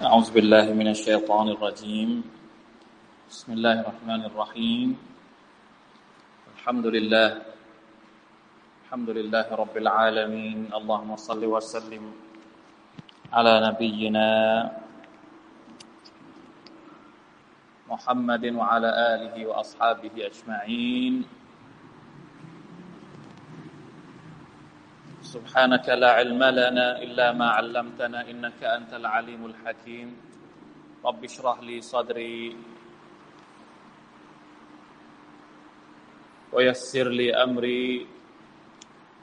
أعوذ بالله من الشيطان الرجيم. بسم الله الرحمن الرحيم. الحمد لله. الحمد لله رب العالمين. اللهم صل وسلم على نبينا محمد وعلى آله وأصحابه أجمعين. سبحانك لا علم لنا إلا ما علمتنا إنك أنت العليم الحكيم. رب اشرح لي صدري ويسر لي أمري.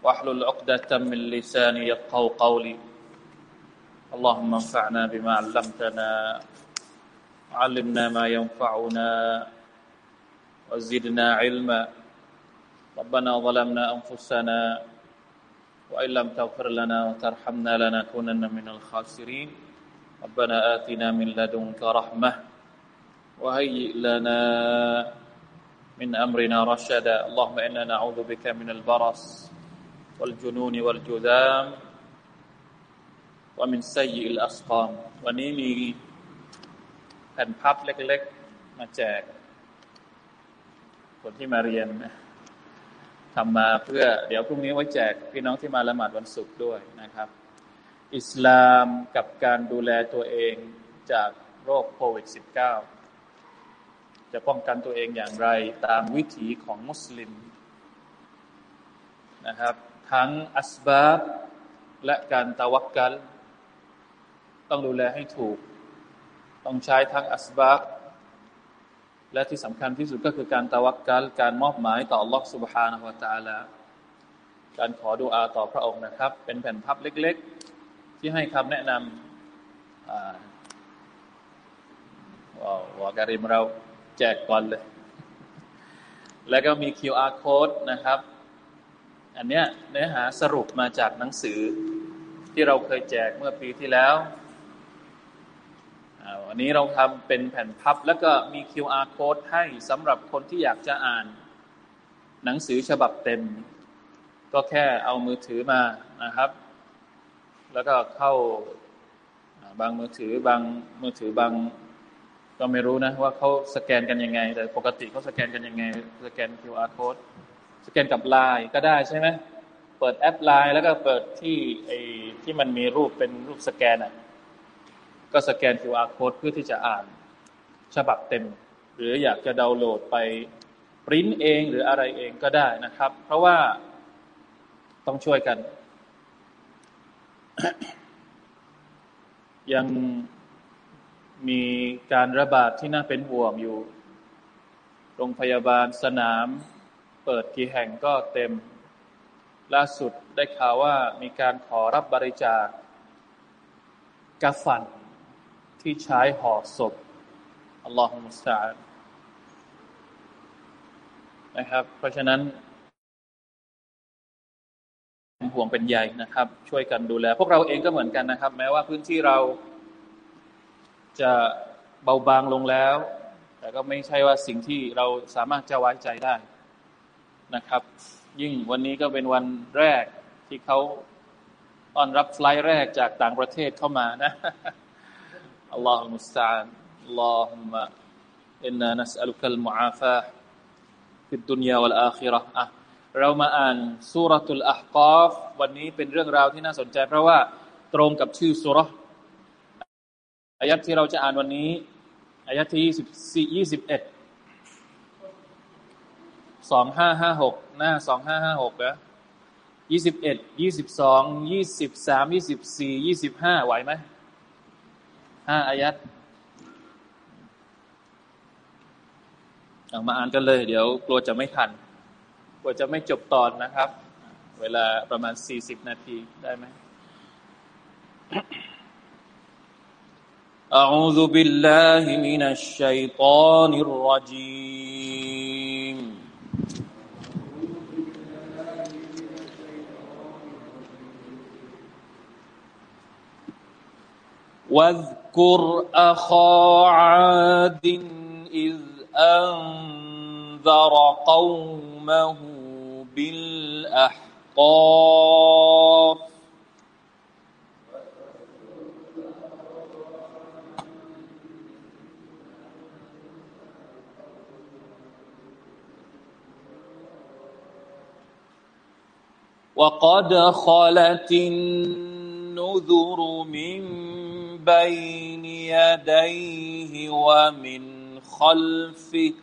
واحلل عقدة من لساني يفقه قولي. اللهم انفعنا بما علمتنا علمنا ما ينفعنا وزدنا علما. ربنا ظلمنا أنفسنا وإن لم تغفر لنا وترحمنا لنكونن من الخاسرين ربنا آتنا من لدنك رحمة وهيئ لنا من أمرنا رشدا اللهم إنا نعوذ بك من البرص والجنون والجذام ومن سيء الأسقام วันนี้มีแผ่นพับเล็กๆมาแจกคนที่มาเรียนนะ ทำมาเพื่อเดี๋ยวพรุ่งนี้ไว้แจกพี่น้องที่มาละหมาดวันศุกร์ด้วยนะครับ อิสลามกับการดูแลตัวเองจากโรคโควิด -19 จะป้องกันตัวเองอย่างไรตามวิถีของมุสลิมนะครับ ทั้งอัสบาบและการตะวักกัลต้องดูแลให้ถูก ต้องใช้ทั้งอัสบาบ และที่สำคัญที่สุดก็คือการตะวักกัลการมอบหมายต่อ Allah سبحانه และ تعالى การขอดูอาต่อพระองค์นะครับ เป็นแผ่นพับเล็กๆ ที่ให้คำแนะนำวาการิมเราแจกก่อนเลย แล้วก็มี QR code นะครับ อันเนี้ยเนื้อหาสรุปมาจากหนังสือที่เราเคยแจกเมื่อปีที่แล้ว วันนี้เราทำเป็นแผ่นพับ แล้วก็มี QR code ให้สำหรับคนที่อยากจะอ่าน หนังสือฉบับเต็ม ก็แค่เอามือถือมานะครับ แล้วก็เข้าบางมือถือบางมือถือบางก็ไม่รู้นะว่าเขาสแกนกันยังไง แต่ปกติเขาสแกนกันยังไง สแกน QR code สแกนกับไลน์ก็ได้ใช่ไหมเปิดแอปไลน์แล้วก็เปิดที่ไอ้ที่มันมีรูปเป็นรูปสแกนอะ ก็สแกน QR code เพื่อที่จะอ่านฉบับเต็ม หรืออยากจะดาวน์โหลดไปปริ้นเองหรืออะไรเองก็ได้นะครับ เพราะว่าต้องช่วยกัน ยังมีการระบาดที่น่าเป็นห่วงอยู่ โรงพยาบาลสนามเปิดกี่แห่งก็เต็ม ล่าสุดได้ข่าวว่ามีการขอรับบริจาคกาฟัน ที่ใช้ห่อศพอัลลอฮฺมุสตานะครับ เพราะฉะนั้นห่วงเป็นใหญ่นะครับ ช่วยกันดูแล พวกเราเองก็เหมือนกันนะครับ แม้ว่าพื้นที่เราจะเบาบางลงแล้ว แต่ก็ไม่ใช่ว่าสิ่งที่เราสามารถจะไว้ใจได้นะครับ ยิ่งวันนี้ก็เป็นวันแรกที่เขาต้อนรับไฟล์แรกจากต่างประเทศเข้ามานะ الله المستعان اللهم إنا نسألك المعافاة في الدنيا والآخرة อะเรามาอ่านสุรทูลอักอฟวันนี้เป็นเรื่องราวที่น่าสนใจ เพราะว่าตรงกับชื่อสุรอายัดที่เราจะอ่านวันนี้อายัดที่ 24 21 สองห้าห้าหกหน้าสองห้าห้าหกนะยี่สิบเอ็ดยี่สิบสองยี่สิบสามยี่สิบสี่ยี่สิบห้าไหวไหม ห้าอายัดเอามาอ่านกันเลย เดี๋ยวกลัวจะไม่ทัน กลัวจะไม่จบตอนนะครับ เวลาประมาณสี่สิบนาทีได้ไหม أعوذ بالله من الشيطان الرجيم واذكر واذكر أخا عاد إذ أنذر قومه بالأحقاف. وقد خلت النذر من بين يديه ومن خلفه.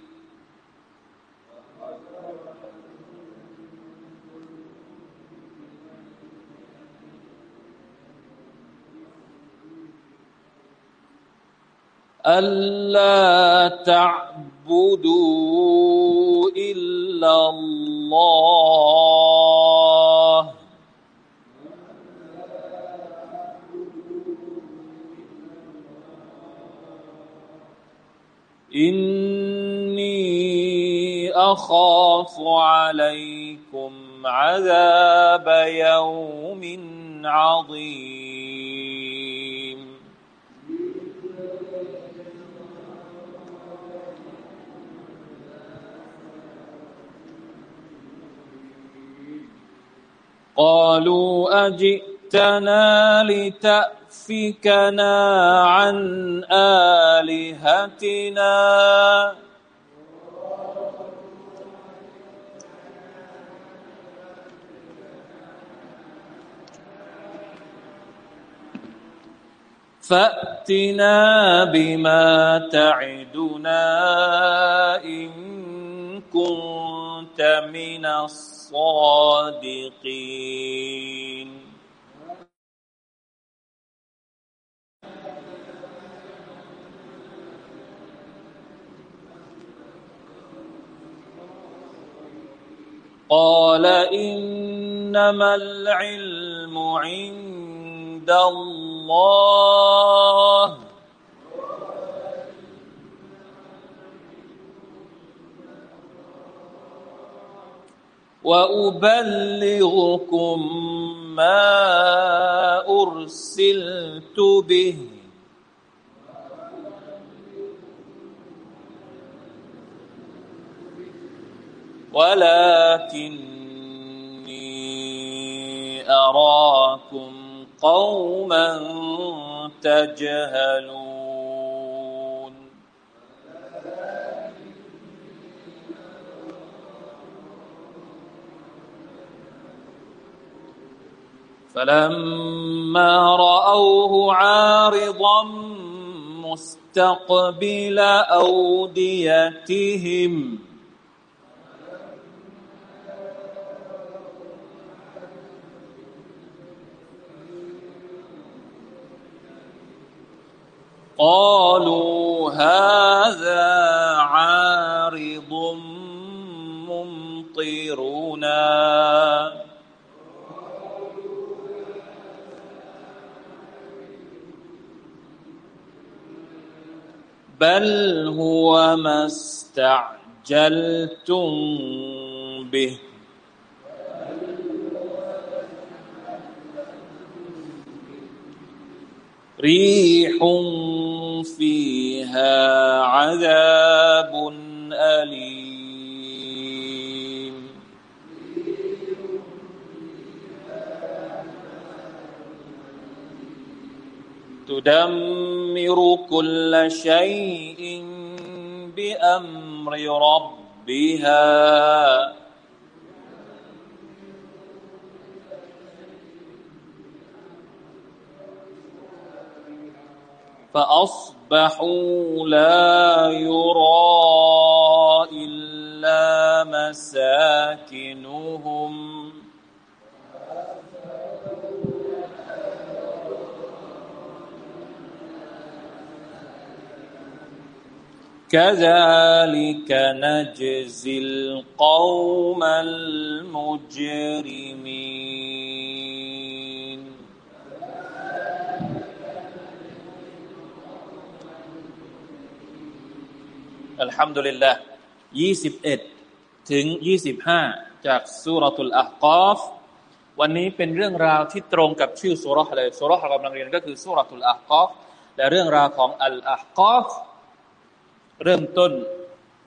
ألا تعبدوا إلا الله. إني أخاف عليكم عذاب يوم عظيم. قالوا أجئتنا لتأ يكفكنا عن آلهتنا. فأتنا بما تعدنا إن كنت من الصادقين. قال إنما العلم عند الله. وأبلغكم ما أرسلت به. ولكني أراكم قوما تجهلون. فلما رأوه عارضا مستقبل أوديتهم قالوا هذا عارض ممطرنا. بل هو ما استعجلتم به. ريح فيها عذاب أليم. تدمر كل شيء بأمر ربها. فأصبحوا لا يرى إلا مساكنهم. كذلك نجزي القوم المجرمين. อัลฮัมดุลิลละยี่สิบเอ็ดถึงยี่สิบห้าจากสุรตุลอากอฟวันนี้เป็นเรื่องราวที่ตรงกับชื่อสุรษเลยสุรษเรากำลังเรียนก็คือสุรตุลอากอฟและเรื่องราวของอัลอาคอฟเริ่มต้น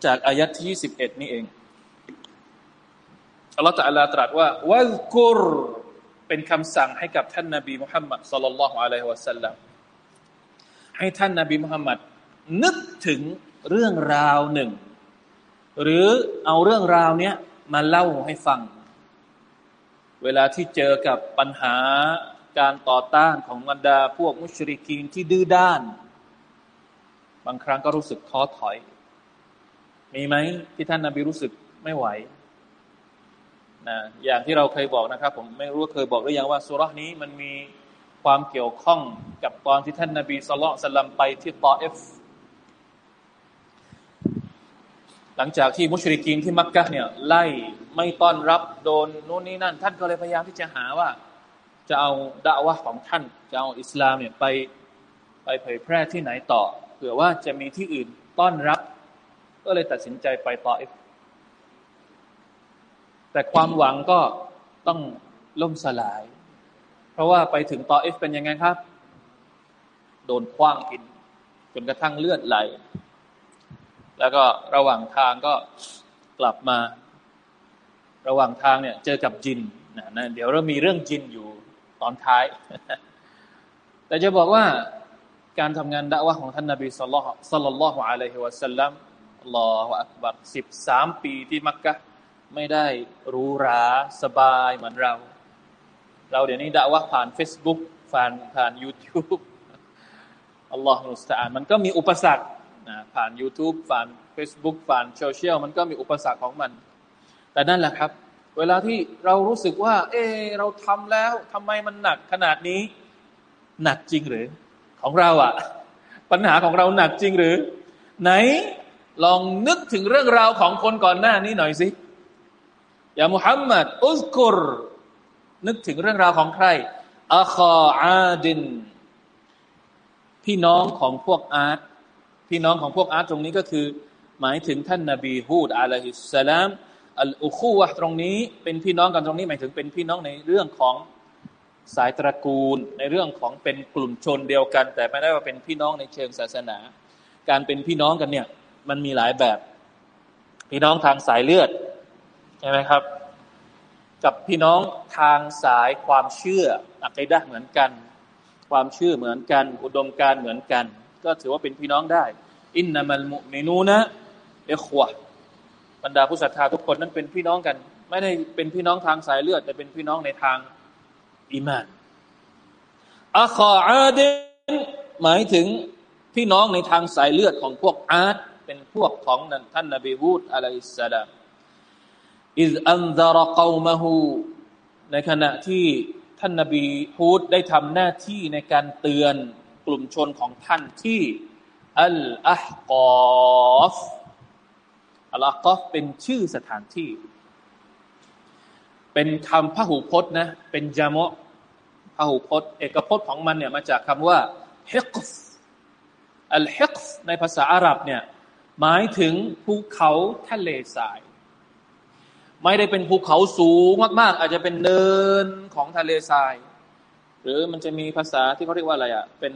จากอายัดที่ยี่สิบเอ็ดนี่เองอัลลอฮฺตะลาตรัสว่าวัลกุรเป็นคำสั่งให้กับท่านนาบีมุฮัมมัดสัลลัลลอฮุอะลัยฮิวะสัลลัมให้ท่านนาบีมุฮัมมัดนึกถึง เรื่องราวหนึ่ง หรือเอาเรื่องราวเนี้ยมาเล่าให้ฟัง เวลาที่เจอกับปัญหาการต่อต้านของบรรดาพวกมุชริกีนที่ดื้อด้าน บางครั้งก็รู้สึกท้อถอย มีไหมที่ท่านนาบีรู้สึกไม่ไหวนะอย่างที่เราเคยบอกนะครับ ผมไม่รู้เคยบอกหรือยังว่าสุรานี้มันมีความเกี่ยวข้องกับตอนที่ท่านนาบีสุลต่านไปที่ตอเอฟ หลังจากที่มุชริกีนที่มักกะเนี่ยไล่ไม่ต้อนรับโดนนู่นนี่นั่น ท่านก็เลยพยายามที่จะหาว่า จะเอาดาวะของท่าน จะเอาอิสลามเนี่ยไปไปเผยแพร่ที่ไหนต่อเผื่อว่าจะมีที่อื่นต้อนรับ ก็เลยตัดสินใจไปต่อเอฟแต่ความหวังก็ต้องล่มสลาย เพราะว่าไปถึงต่อเอฟเป็นยังไงครับ โดนคว้างกิน จนกระทั่งเลือดไหล แล้วก็ระหว่างทางก็กลับมา ระหว่างทางเนี่ย เจอกับจินนะนะเดี๋ยวเรามีเรื่องจินอยู่ตอนท้าย แต่จะบอกว่าการทำงานดะวะของท่านนาบีสุลต่านละฮ์อะลัยฮิวะสัลลัมลอฮฺอักบัรสิบสามปีที่มักกะไม่ได้รู้ราสบายเหมือนเรา เราเดี๋ยวนี้ดะวะผ่าน Facebook ผ่านผ่าน YouTube อัลลอฮฺมุสตาานมันก็มีอุปสรรค นะผ่าน YouTube ผ่าน Facebook ผ่านโซเชียลมันก็มีอุปสรรคของมัน แต่นั่นแหละครับ เวลาที่เรารู้สึกว่า เออเราทำแล้วทำไมมันหนักขนาดนี้ หนักจริงหรือ ของเราอะปัญหาของเราหนักจริงหรือ ไหนลองนึกถึงเรื่องราวของคนก่อนหน้านี้หน่อยสิอย่ามุฮัมมัดอุสกุรนึกถึงเรื่องราวของใครอาคออาดิน พี่น้องของพวกอาร์ต พี่น้องของพวกอาร์ตตรงนี้ก็คือ หมายถึงท่านนาบีฮูดอะลัยฮิสสลามอัลอุคูวะตรงนี้เป็นพี่น้องกันตรงนี้หมายถึงเป็นพี่น้องในเรื่องของสายตระกูล ในเรื่องของเป็นกลุ่มชนเดียวกัน แต่ไม่ได้ว่าเป็นพี่น้องในเชิงศาสนา การเป็นพี่น้องกันเนี่ยมันมีหลายแบบ พี่น้องทางสายเลือดใช่ไหมครับ กับพี่น้องทางสายความเชื่ออักไดะเหมือนกัน ความเชื่อเหมือนกัน อุดมการเหมือนกัน ก็ถือว่าเป็นพี่น้องได้ อินนามัลมุมินูนะเอขวะบรรดาผู้ศรัทธาทุกคนนั้นเป็นพี่น้องกัน ไม่ได้เป็นพี่น้องทางสายเลือด แต่เป็นพี่น้องในทางอิมานอัคออาเดนหมายถึงพี่น้องในทางสายเลือดของพวกอาร์ตเป็นพวกของท่านนบีฮูดอะลัยสลามอิซอันซารกอมะฮูในขณะที่ท่านนบีฮูดได้ทำหน้าที่ในการเตือน กลุ่มชนของท่านที่อัลอาฮกอฟอัลอาฮกอฟเป็นชื่อสถานที่ เป็นคำพหูพจน์นะ เป็นจามะพหูพจน์ เอกพจน์ของมันเนี่ยมาจากคำว่าฮิกฟอัลฮิกฟในภาษาอาหรับเนี่ยหมายถึงภูเขาทะเลทราย ไม่ได้เป็นภูเขาสูงมาก ๆ อาจจะเป็นเนินของทะเลทราย หรือมันจะมีภาษาที่เขาเรียกว่าอะไรอะ่ะเป็น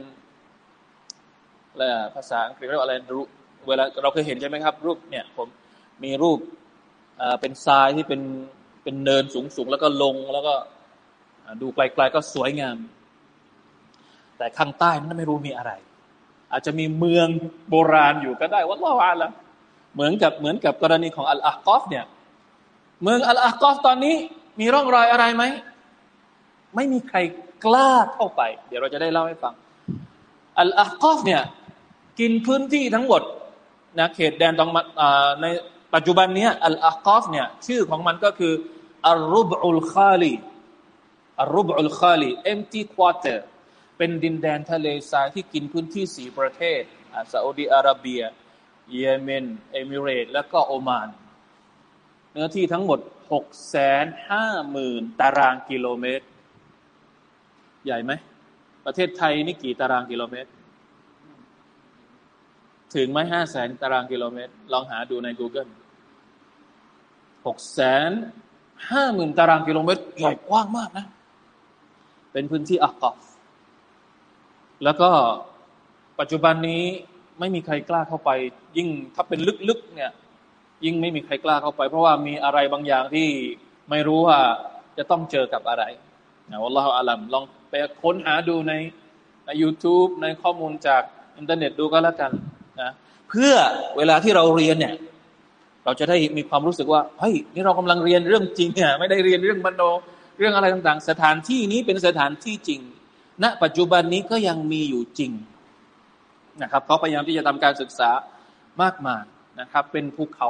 อะภาษาอังกฤษเรียกว่าอะไรเวลาเราเคยเห็นใช่ไหมครับ รูปเนี่ยผมมีรูปเป็นทรายที่เป็นเป็นเนินสูงๆแล้วก็ลงแล้วก็ดูไกลๆก็สวยงาม แต่ข้างใต้นั้นไม่รู้มีอะไร อาจจะมีเมืองโบราณอยู่ก็ได้ว่าว่าละเหมือนกับเหมือนกับกรณีของอัลอาฮกอฟเนี่ยเมืองอัลอาฮกอฟตอนนี้มีร่องรอยอะไรไหมไม่มีใครกล้าเข้าไป เดี๋ยวเราจะได้เล่าให้ฟังอัลอาฮกอฟเนี่ย กินพื้นที่ทั้งหมดนะเขตแดนตรงในปัจจุบันนี้อัลอากอฟเนี่ยชื่อของมันก็คืออัลรุบอุลคาลีอัลรุบอุลคาลี empty quarter เป็นดินแดนทะเลทรายที่กินพื้นที่สีประเทศซาอุดีอาระเบีย เยเมน เอมิเรต และก็โอมาน เนื้อที่ทั้งหมดหกแสนห้าหมื่นตารางกิโลเมตร ใหญ่ไหม ประเทศไทยนี่กี่ตารางกิโลเมตร ถึงไหมห้าแสนตารางกิโลเมตร ลองหาดูใน Google หกแสนห้าหมื่นตารางกิโลเมตรใหญ่กว้างมากนะ เป็นพื้นที่อักกอฟแล้วก็ปัจจุบันนี้ไม่มีใครกล้าเข้าไป ยิ่งถ้าเป็นลึกๆเนี่ย ยิ่งไม่มีใครกล้าเข้าไป เพราะว่ามีอะไรบางอย่างที่ไม่รู้ว่าจะต้องเจอกับอะไรนะวัลลอฮฺอาลัมลองไปค้นหาดูในใน YouTube ในข้อมูลจากอินเทอร์เน็ตดูก็แล้วกัน นะเพื่อเวลาที่เราเรียนเนี่ย เราจะได้มีความรู้สึกว่าเฮ้ยนี่เรากำลังเรียนเรื่องจริงเนี่ยไม่ได้เรียนเรื่องมโนรื่องอะไรต่างๆ สถานที่นี้เป็นสถานที่จริงณปัจจุบันนี้ก็ยังมีอยู่จริงนะครับเขาพยายามที่จะทำการศึกษามากมายนะครับ เป็นภูเขา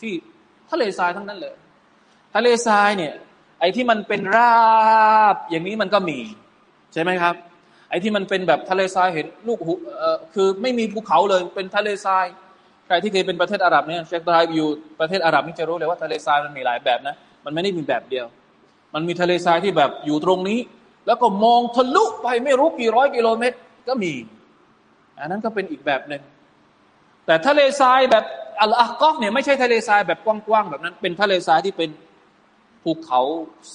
ที่ทะเลทรายทั้งนั้นเลย ทะเลทรายเนี่ย ไอ้ที่มันเป็นราบอย่างนี้มันก็มี ใช่ไหมครับ ไอ้ที่มันเป็นแบบทะเลทรายเห็นลูกหูคือไม่มีภูเขาเลยเป็นทะเลทรายใครที่เคยเป็นประเทศอาหรับเนี่ยเชคไดรฟ์อยู่ประเทศอาหรับนี่จะรู้เลยว่าทะเลทรายมันมีหลายแบบนะมันไม่ได้มีแบบเดียว มันมีทะเลทรายที่แบบอยู่ตรงนี้ แล้วก็มองทะลุไปไม่รู้กี่ร้อยกิโลเมตร ก็มีอันนั้นก็เป็นอีกแบบหนึ่งแต่ทะเลทรายแบบอัลอาฮกอฟเนี่ยไม่ใช่ทะเลทรายแบบกว้างๆแบบนั้น เป็นทะเลทรายที่เป็นภูเขา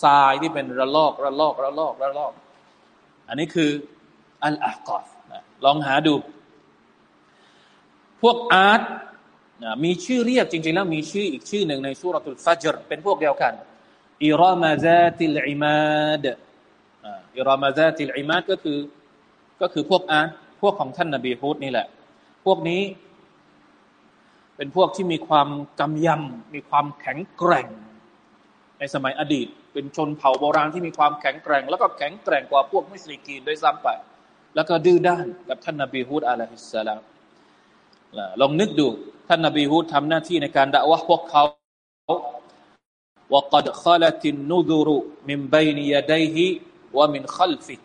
ทรายที่เป็นระลอกระลอกระลอกระลอก อันนี้คือ อัลอาฮกอฟลองหาดู พวกอาร์ตมีชื่อเรียกจริง ๆ แล้วมีชื่ออีกชื่อหนึ่งในสุรตุลฟัจรเป็นพวกเดียวกันอิรามาซาติลอิมาดอิรามาซาติลอิมาดก็คือก็คือพวกอาร์ตพวกของท่านนบีฮุดนี่แหละ พวกนี้เป็นพวกที่มีความกำยำมีความแข็งแกร่ง ในสมัยอดีต เป็นชนเผ่าโบราณที่มีความแข็งแกร่ง แล้วก็แข็งแกร่งกว่าพวกมุสลิกีนด้วยซ้ำไป แล้วก็ดื้อด้านกับท่านนบีฮุดอะลัยฮิสสลามลองนึกดู ท่านนบีฮุดทำหน้าที่ในการด่าวะพวกเขาว่า قد خلت النذر من بين يديه ومن خلفه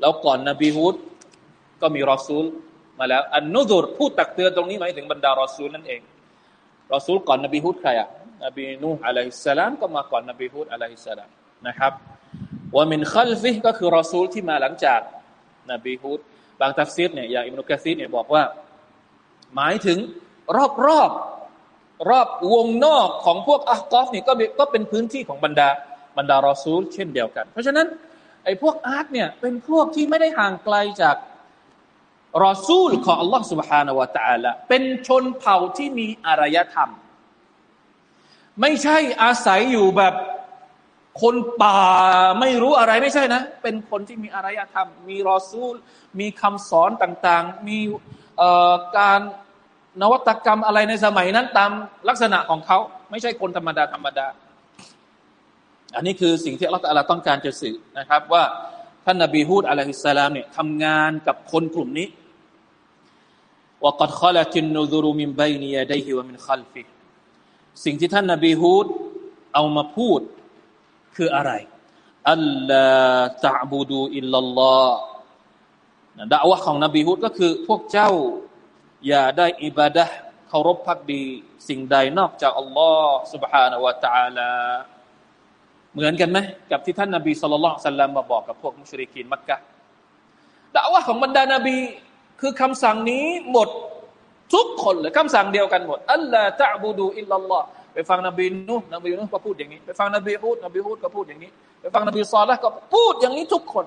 แล้วก่อนนบีฮุดก็มีรอซูลมาแล้วอันนุดุรผู้ตักเตือนตรงนี้หมายถึงบรรดารอซูลนั่นเองรอซูลก่อนนบีฮุดใครอ่ะนบีนูฮ์อะลัยฮิสสลามก็มาก่อนนบีฮุดอะลัยฮิสสลามนะครับว่ามินคัลฟิก็คือรอซูลที่มาหลังจาก นบีฮุดบางตัฟซีดเนี่ยอย่างอิมนุกะซีดเนี่ยบอกว่า หมายถึงรอบรอบรอบวงนอกของพวกอักอฟนี่ก็ก็เป็นพื้นที่ของบรรดาบรรดารอซูล เช่นเดียวกัน เพราะฉะนั้นไอ้พวกอาร์ตเนี่ยเป็นพวกที่ไม่ได้ห่างไกลจากรอซูลของ Allah سبحانه และ تعالى เป็นชนเผ่าที่มีอารยธรรม ไม่ใช่อาศัยอยู่แบบ คนป่าไม่รู้อะไรไม่ใช่นะ เป็นคนที่มีอารยธรรม มีรอซูล มีคำสอนต่างๆ มีการนวัตกรรมอะไรในสมัยนั้นตามลักษณะของเขา ไม่ใช่คนธรรมดาธรรมดา อันนี้คือสิ่งที่อัลลอฮฺต้องการจะสื่อนะครับ ว่าท่านนบีฮูดอะลัยฮิสสลามเนี่ยทำงานกับคนกลุ่มนี้ว่ากัดขลัตินนูซูรุมินบนียดฮิวะมินขัลฟิสิ่งที่ท่านนบีฮูดเอามาพูด คืออะไรอัลลอฮฺตะบูดูอิลลัลลอฮ์ดะวะของนบีฮูดก็คือพวกเจ้าอย่าได้อิบาดะเคารพพักดี สิ่งใดนอกจากอัลลอฮ์ سبحانه และ تعالى เหมือนกันไหมกับที่ท่านนบีสุลต่านสัลลัมมาบอกกับพวกมุชริกีนมักกะดะวะของบรรดานาบีคือคำสั่งนี้หมดทุกคนเลยคำสั่งเดียวกันหมดอัลลอฮฺตะบูดูอิลลัลลอฮ์ ไปฟังนบีนุ่นบีนุ่นก็พูดอย่างนี้ ไปฟังนบีฮุดนบีฮุดก็พูดอย่างนี้ ไปฟังนบีซอแล้วก็พูดอย่างนี้ทุกคน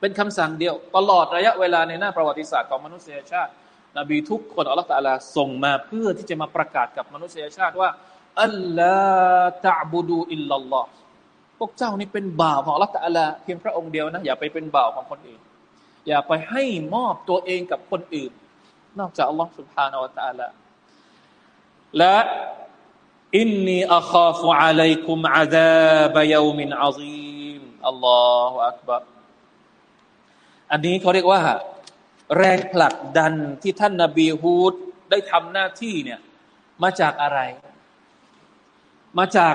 เป็นคำสั่งเดียว ตลอดระยะเวลาในหน้าประวัติศาสตร์ของมนุษยชาติ นบีทุกคนอัลลอฮฺตาลาส่งมาเพื่อที่จะมาประกาศกับมนุษยชาติว่าอัลลอฮฺตะบูดูอิลลัลลอฮพวกเจ้านี่เป็นบ่าวของอัลลอฮฺตาลาเพียงพระองค์เดียวนะอย่าไปเป็นบ่าวของคนอื่น อย่าไปให้มอบตัวเองกับคนอื่น นอกจากอัลลอฮฺสุบฮานอัลตาลา และอินนีอัคอฟุอะลัยคุมอาดาบยามินอาซีมอัลลอฮฺอักบะอันนี้เขาเรียกว่า แรงผลักดันที่ท่านนาบีฮูดได้ทำหน้าที่เนี่ยมาจากอะไร มาจาก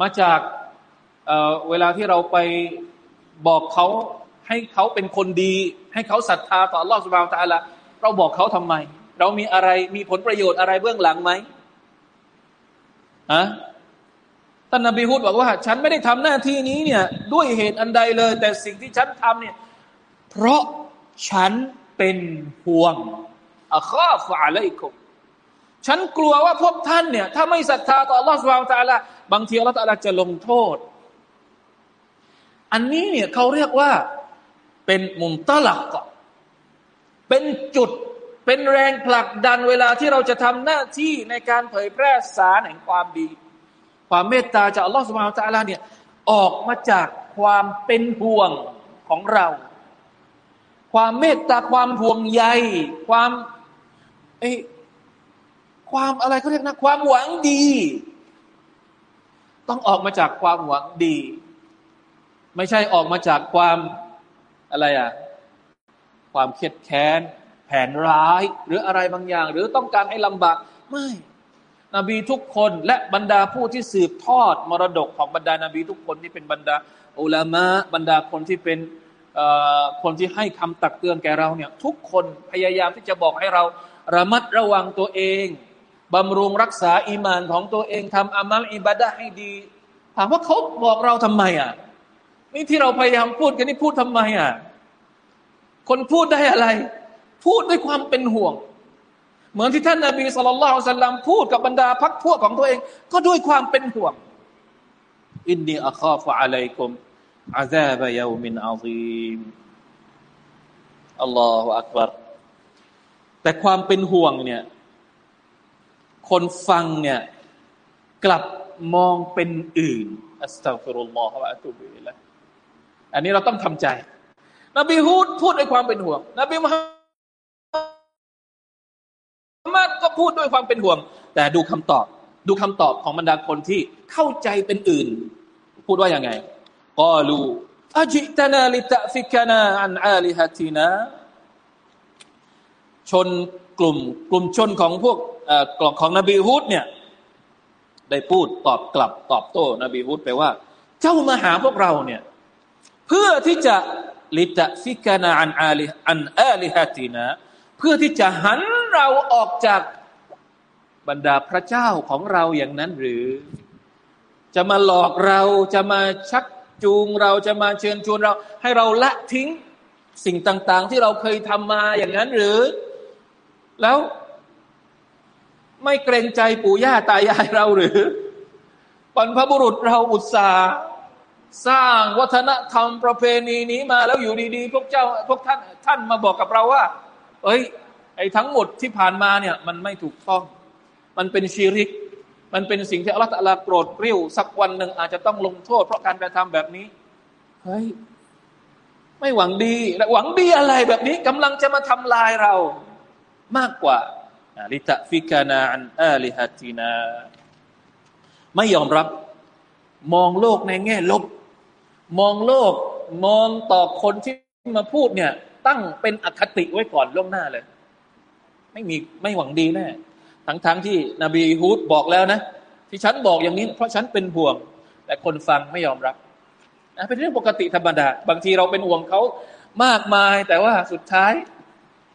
มาจากเเวลาที่เราไปบอกเขาให้เขาเป็นคนดี ให้เขาศรัทธาต่อรอสุบาวตาละเราบอกเขาทำไม เรามีอะไรมีผลประโยชน์อะไรเบื้องหลังไหมอะท่านนบีฮุดบอกว่า ฉันไม่ได้ทำหน้าที่นี้เนี่ย ด้วยเหตุอันใดเลย แต่สิ่งที่ฉันทำเนี่ย เพราะฉันเป็นห่วงอัคอฟอะลัยกุมฉันกลัวว่าพวกท่านเนี่ย ถ้าไม่ศรัทธาต่ออัลลอฮฺสุบานตะลาบางทีอัลลอฮฺตะลาจะลงโทษ อันนี้เนี่ยเขาเรียกว่าเป็นมุมตลักเป็นจุด เป็นแรงผลักดันเวลาที่เราจะทำหน้าที่ในการเผยแพร่สารแห่งความดี ความเมตตาจากอัลลอฮฺสุบฮานตะลาเนี่ยออกมาจากความเป็นห่วงของเรา ความเมตตาความห่วงใย ความเอความอะไรเขาเรียกนะความหวังดี ต้องออกมาจากความหวังดี ไม่ใช่ออกมาจากความอะไรอะความเครียดแค้น แผนร้าย หรืออะไรบางอย่าง หรือต้องการให้ลำบากไม่นบีทุกคนและบรรดาผู้ที่สืบทอดมรดกของบรรดานาบีทุกคนที่เป็นบรรดาอุลามะบรรดาคนที่เป็นคนที่ให้คำตักเตือนแก่เราเนี่ยทุกคนพยายามที่จะบอกให้เราระมัดระวังตัวเองบำรุงรักษาอีมานของตัวเองทำอามัลอิบาดะให้ดีถามว่าเขาบอกเราทำไมอะนี่ที่เราพยายามพูดกันนี่พูดทำไมอะคนพูดได้อะไร พูดด้วยความเป็นห่วง เหมือนที่ท่านนาบีสุลต่านสัลลัมพูดกับบรรดาพักพวกของตัวเอง ก็ด้วยความเป็นห่วง إني أخاف عليكم عذاب يوم عظيم الله أكبرแต่ความเป็นห่วงเนี่ย คนฟังเนี่ย กลับมองเป็นอื่นأستغفر الله وأتوب إليهอันนี้เราต้องทำใจ นบีฮูดพูดด้วยความเป็นห่วง นบีมุฮัม มัดก็พูดด้วยความเป็นห่วง แต่ดูคำตอบ ดูคำตอบของบรรดาคนที่เข้าใจเป็นอื่น พูดว่าอย่างไงกอลูอจิตนาลิตะฟิกนาอันอาลิฮตินาชนกลุ่มกลุ่มชนของพวกกล่องของนบีฮุดเนี่ย ได้พูดตอบกลับตอบโต้นบีฮุดไปว่า เจ้ามาหาพวกเราเนี่ย เพื่อที่จะลิตะฟิกานาอันอาลิอันอาลิฮัตินะเพื่อที่จะหัน เราออกจากบรรดาพระเจ้าของเราอย่างนั้นหรือ จะมาหลอกเราจะมาชักจูงเราจะมาเชิญชวนเรา ให้เราละทิ้งสิ่งต่าง ๆ ที่เราเคยทำมาอย่างนั้นหรือ แล้วไม่เกรงใจปู่ย่าตายายเราหรือบรรพบุรุษเราอุตส่าห์สร้างวัฒนธรรมประเพณีนี้มาแล้วอยู่ดีๆ พวกเจ้าพวกท่านท่านมาบอกกับเราว่า เอ้ย ไอ้ทั้งหมดที่ผ่านมาเนี่ยมันไม่ถูกต้อง มันเป็นชีริก มันเป็นสิ่งที่อัลลอฮฺตะลาโกรธกริ้วสักวันหนึ่งอาจจะต้องลงโทษ เพราะการกระทำแบบนี้เฮ้ยไม่หวังดีและหวังดีอะไรแบบนี้กำลังจะมาทำลายเรามากกว่าลิตะฟิกานาอันอาลิฮัตินา ไม่ยอมรับมองโลกในแง่ลบ มองโลกมองต่อคนที่มาพูดเนี่ย ตั้งเป็นอคติไว้ก่อนล่วงหน้าเลย ไม่มีไม่หวังดีแน่ทั้งๆทที่นบีฮูดบอกแล้วนะ ที่ฉันบอกอย่างนี้ เพราะฉันเป็นห่วง แต่คนฟังไม่ยอมรับนะเป็นเรื่องปกติธรรมดา บางทีเราเป็นห่วงเขามากมาย แต่ว่าสุดท้าย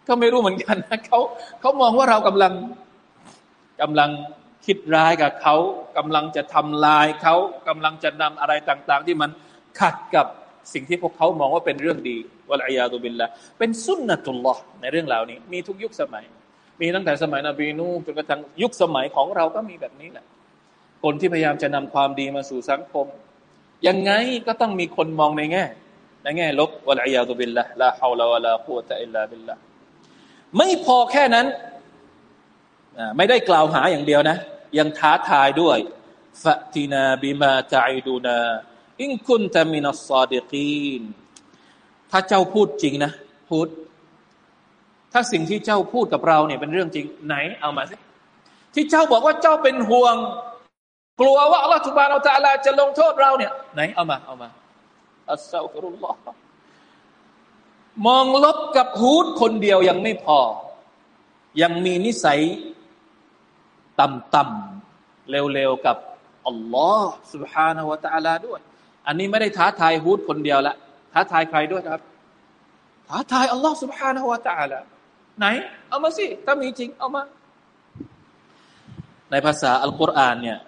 ก็ไม่รู้เหมือนกันนะเขาเขามองว่าเรากำลังกำลังคิดร้ายกับเขากำลังจะทำลายเขากำลังจะนำอะไรต่าง ๆ ที่มันขัดกับสิ่งที่พวกเขามองว่าเป็นเรื่องดีวะลัยาตุบิลละเป็นสุนนะตุลลอฮ์ในเรื่องเหล่านี้ มีทุกยุคสมัย มีตั้งแต่สมัยนบีนูจนกระทั่งยุคสมัยของเราก็มีแบบนี้แหละ คนที่พยายามจะนำความดีมาสู่สังคม ยังไงก็ต้องมีคนมองในแง่ในแง่ลบวะลัยาตุบิลละลาฮาวลาวะลากุตะอิลลาบิลละไม่พอแค่นั้น ไม่ได้กล่าวหาอย่างเดียวนะ ยังท้าทายด้วยฟะตินาบิมาตาอิดูนาอิงคุนตามินัสซาดิกีนถ้าเจ้าพูดจริงนะ พูด ถ้าสิ่งที่เจ้าพูดกับเราเนี่ยเป็นเรื่องจริง ไหน เอามาสิที่เจ้าบอกว่าเจ้าเป็นห่วง กลัวว่าอัลลอฮฺทุบานอัลตะลาจะลงโทษเราเนี่ย ไหน เอามา เอามาอัสซาฟุรุลลอฮ์มองลบกับฮูดคนเดียวยังไม่พอ ยังมีนิสัยต่ำๆเร็วๆกับอัลลอฮ์ سبحانه และ تعالى ด้วย อันนี้ไม่ได้ท้าทายฮูดคนเดียวละท้าทายใครด้วยครับ ท้าทายอัลลอฮ์ سبحانه และ تعالى ไหน เอามาสิ ถ้ามีจริง เอามา ในภาษาอัลกุรอานเนี่ย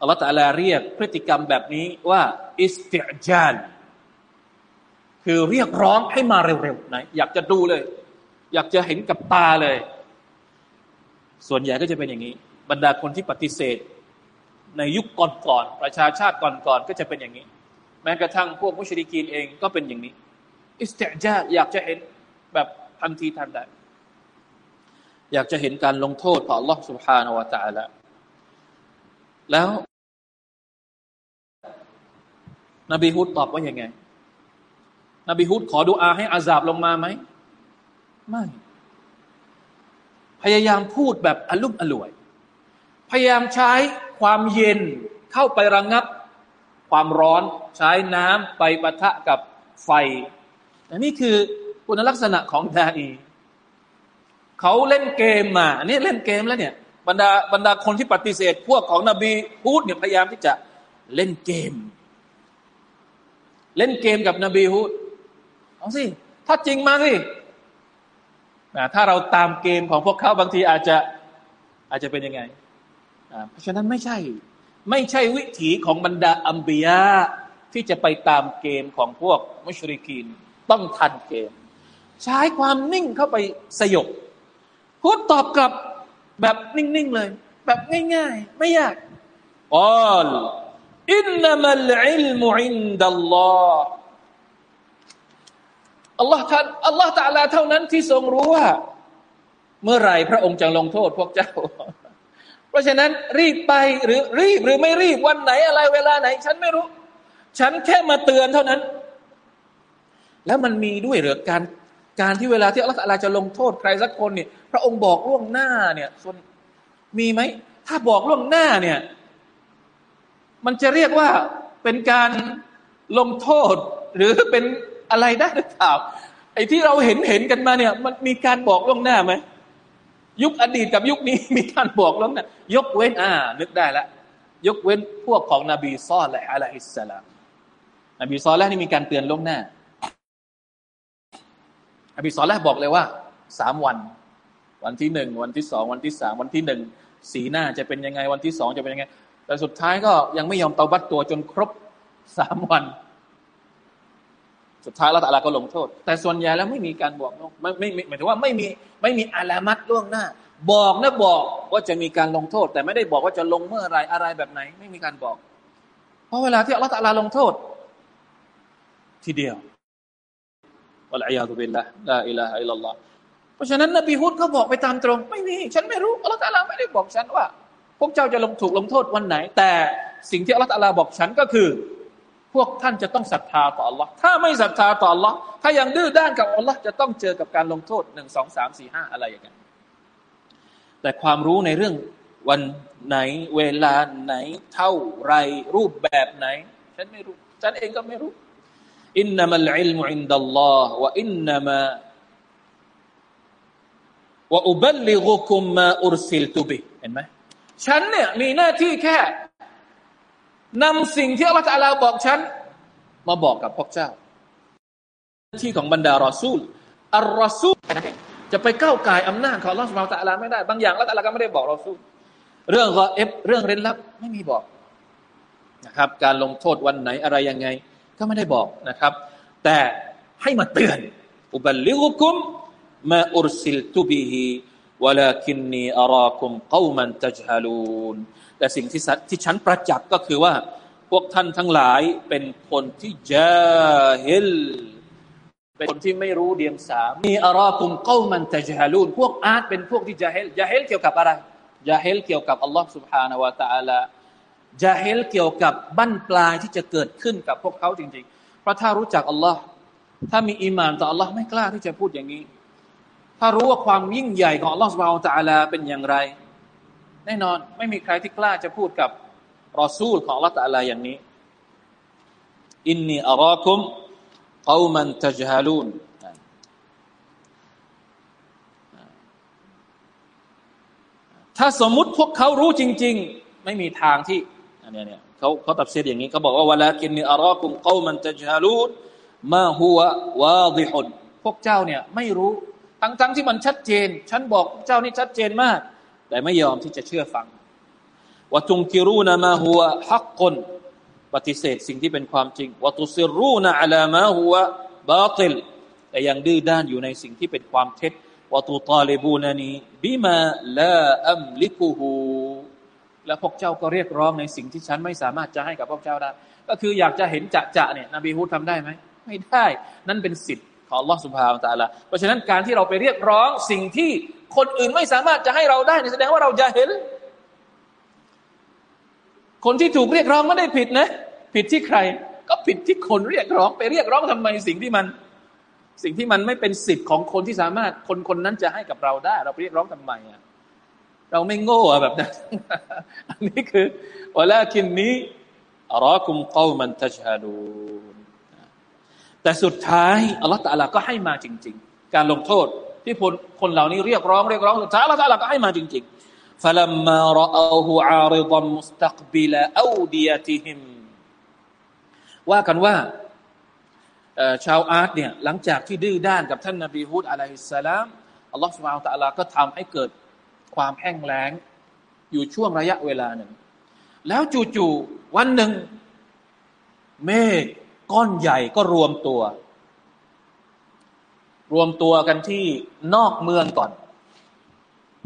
อัลลอฮ์ตะลาเรียกพฤติกรรมแบบนี้ว่า อิสติจานคือเรียกร้องให้มาเร็วๆไหนอยากจะดูเลย อยากจะเห็นกับตาเลย ส่วนใหญ่ก็จะเป็นอย่างนี้ บรรดาคนที่ปฏิเสธ ในยุคก่อนๆประชาชาติก่อนๆก็จะเป็นอย่างนี้ แม้กระทั่งพวกมุชริกีนเองก็เป็นอย่างนี้ อิสติจาอยากจะเห็นแบบทันทีทันใด อยากจะเห็นการลงโทษของ Allah سبحانه และ تعالى แล้ว นบีฮุดตอบว่าอย่างไงนบีฮุดขอดุอาให้อาซาบลงมาไหมไม่ พยายามพูดแบบอลุ่มอล่วย พยายามใช้ความเย็น เข้าไประงงับความร้อนใช้น้ำไปปะทะกับไฟอันนี้คือคุณลักษณะของดาอี เขาเล่นเกมมาอันนี้เล่นเกมแล้วเนี่ยบรรดาบรรดาคนที่ปฏิเสธ พวกของนบีฮูดเนี่ยพยายามที่จะเล่นเกม เล่นเกมกับนบีฮูดเอาสิถ้าจริงมาสิถ้าเราตามเกมของพวกเขาบางทีอาจจะอาจจะเป็นยังไงเพราะฉะนั้นไม่ใช่ ไม่ใช่วิถีของบรรดาอัมบียที่จะไปตามเกมของพวกมุชริกีนต้องทันเกม ใช้ความนิ่งเข้าไปสยบ พูดตอบกลับแบบนิ่งๆเลย แบบง่ายๆ ไม่ยากออลอินนามัลอิลมุอินดัลลอฮ์อัลลอฮ์ท่านอัลลอฮ์ตาลาเท่านั้นที่ทรงรู้ว่า เมื่อไรพระองค์จะลงโทษพวกเจ้า เพราะฉะนั้นรีบไปหรือรีบหรือไม่รีบวันไหนอะไรเวลาไหน ฉันไม่รู้ ฉันแค่มาเตือนเท่านั้น แล้วมันมีด้วยหรือการ การที่เวลาที่อัลลอฮฺจะลงโทษใครสักคนเนี่ย พระองค์บอกล่วงหน้าเนี่ย ส่วนมีไหม ถ้าบอกล่วงหน้าเนี่ย มันจะเรียกว่าเป็นการลงโทษ หรือเป็นอะไรได้หรือเปล่าไอ้ที่เราเห็นเห็นกันมาเนี่ย มันมีการบอกล่วงหน้าไหมยุคอดีตกับยุคนี้มีการบอกล่วงหน้ายกเว้นอ่า นึกได้ล้วยกเว้นพวกของนบีซอลและอะลัยฮิสสลามนบีซอลและนี่มีการเตือนล่วงหน้า นบีซอลและบอกเลยว่าสามวัน วันที่หนึ่งวันที่สองวันที่สามวันที่หนึ่งสีหน้าจะเป็นยังไงวันที่สองจะเป็นยังไง แต่สุดท้ายก็ยังไม่ยอมเตาบัตตัวจนครบสามวัน สุดท้ายละตาลาก็ลงโทษ แต่ส่วนใหญ่แล้วไม่มีการบอกไม่ไม่หมายถึงว่าไม่มีไม่มีอาลามัดล่วงหน้า บอกนะบอกว่าจะมีการลงโทษ แต่ไม่ได้บอกว่าจะลงเมื่อไรอะไรแบบไหน ไม่มีการบอก เพราะเวลาที่อัลลอฮฺตาลาลงโทษ ทีเดียว อัลอยาตุบิลละลาอิลาฮะอิลลัลลอฮเพราะฉะนั้นนบีฮุดก็บอกไปตามตรง ไม่มี ฉันไม่รู้อัลลอฮฺตาลาไม่ได้บอกฉันว่า พวกเจ้าจะลงถูกลงโทษวันไหน แต่สิ่งที่อัลลอฮฺตาลาบอกฉันก็คือ พวกท่านจะต้องศรัทธาต่อ Allah ถ้าไม่ศรัทธาต่อ Allah ถ้ายังดื้อด้านกับ Allah จะต้องเจอกับการลงโทษหนึ่งสองสามสี่ห้าอะไรอย่างเงี้ยแต่ความรู้ในเรื่องวันไหน เวลาไหน เท่าไรรูปแบบไหน ฉันไม่รู้ ฉันเองก็ไม่รู้ إنما العلم عند الله وإنما وأبلغكم ما أرسلت بهเห็นไหมฉันเนี่ยมีหน้าที่แค่นำสิ่งที่อัลลอฮฺบอกฉัน มาบอกกับพวกเจ้า ที่ของบรรดารอซูลอัลรอซูลจะไปก้าวไก่อำนาจของอัลลอฮฺสุบานตะลาไม่ได้ บางอย่างอัลลอฮฺก็ไม่ได้บอกรอซูลเรื่องรอเอฟเรื่องเร้นลับไม่มีบอกนะครับ การลงโทษวันไหนอะไรยังไง ก็ไม่ได้บอกนะครับ แต่ให้มาเตือนอุบัลลิกุกุมมาอุรซิลตุบิฮิวลาคินนีอาราคุมกอมันตัจฮาลูนแต่สิ่งที่ที่ฉันประจักษ์ก็คือว่า พวกท่านทั้งหลายเป็นคนที่จาฮิลเป็นคนที่ไม่รู้เดียงสามีอาราคุมเก้ามันตะจฮาลูนพวกอาร์ตเป็นพวกที่จาฮิลจาฮิลเกี่ยวกับอะไรจาฮิลเกี่ยวกับอัลลอฮ์ سبحانه และ تعالى جاهلเกี่ยวกับบั้นปลายที่จะเกิดขึ้นกับพวกเขาจริงๆ เพราะถ้ารู้จักอัลลอฮ์ถ้ามีอีมานต่ออัลลอฮ์ไม่กล้าที่จะพูดอย่างนี้ ถ้ารู้ว่าความยิ่งใหญ่ของอัลลอฮ์سبحانه وتعالىเป็นอย่างไร แน่นอนไม่มีใครที่กล้าจะพูดกับรอซูลของอัลลอฮ์ตะอาลาอย่างนี้ อินนีอาราคุมกามันตจฮาลูนถ้าสมมุติพวกเขารู้จริง ๆ ไม่มีทางที่ อันนี้เนี่ยเขาเขาตัดเสียอย่างนี้เขาบอกว่าวลากินนีอาราคุมเกามันตจฮาลูนมาหัววาดิฮุนพวกเจ้าเนี่ยไม่รู้ทั้งๆที่มันชัดเจน ฉันบอกเจ้านี่ชัดเจนมาก แต่ไม่ยอมที่จะเชื่อฟังวตุงกิรูนามาหัวฮักกนปฏิเสธสิ่งที่เป็นความจริงวตุซิรูนาอัลามาหัวบาติลแต่ยังดื้อด้านอยู่ในสิ่งที่เป็นความเท็จวตุตาลิบูนานีบิมาลาอัมลิกุฮู และพวกเจ้าก็เรียกร้องในสิ่งที่ฉันไม่สามารถจะให้กับพวกเจ้าได้ ก็คืออยากจะเห็นจะจะเนี่ยนบีฮูดทำได้ไหมไม่ได้ นั่นเป็นสิทธิ์ของลอสุภาตาละเพราะฉะนั้นการที่เราไปเรียกร้องสิ่งที่คนอื่นไม่สามารถจะให้เราได้แสดงว่าเราจะเห็น คนที่ถูกเรียกร้องไม่ได้ผิดนะ ผิดที่ใคร ก็ผิดที่คนเรียกร้อง ไปเรียกร้องทำไมสิ่งที่มัน สิ่งที่มันไม่เป็นสิทธิ์ของคนที่สามารถคนคนนั้นจะให้กับเราได้ เราไปเรียกร้องทำไมอะ เราไม่โง่แบบนั้นอันนี้คือวลาคินนี้อราคุมกอมันทัชฮาดูแต่สุดท้ายอัลลอฮฺตะลาก็ให้มาจริง ๆ การลงโทษ ที่คนคนเหล่านี้เรียกร้องเรียกร้องสุดท้ายอัลลอฮฺตะลาก็ให้มาจริงๆ فلما رأوه عارضا مستقبل أوديتهم ว่ากันว่าชาวอาร์ตเนี่ยหลังจากที่ดื้อด้านกับท่านนบีฮุดอะลัยฮิสสลามอัลลอฮฺสุบฮานตะลาก็ทำให้เกิด ความแห้งแล้ง อยู่ช่วงระยะเวลาหนึ่ง แล้วจู่ๆวันหนึ่ง เมฆก้อนใหญ่ก็รวมตัว รวมตัวกันที่นอกเมืองก่อน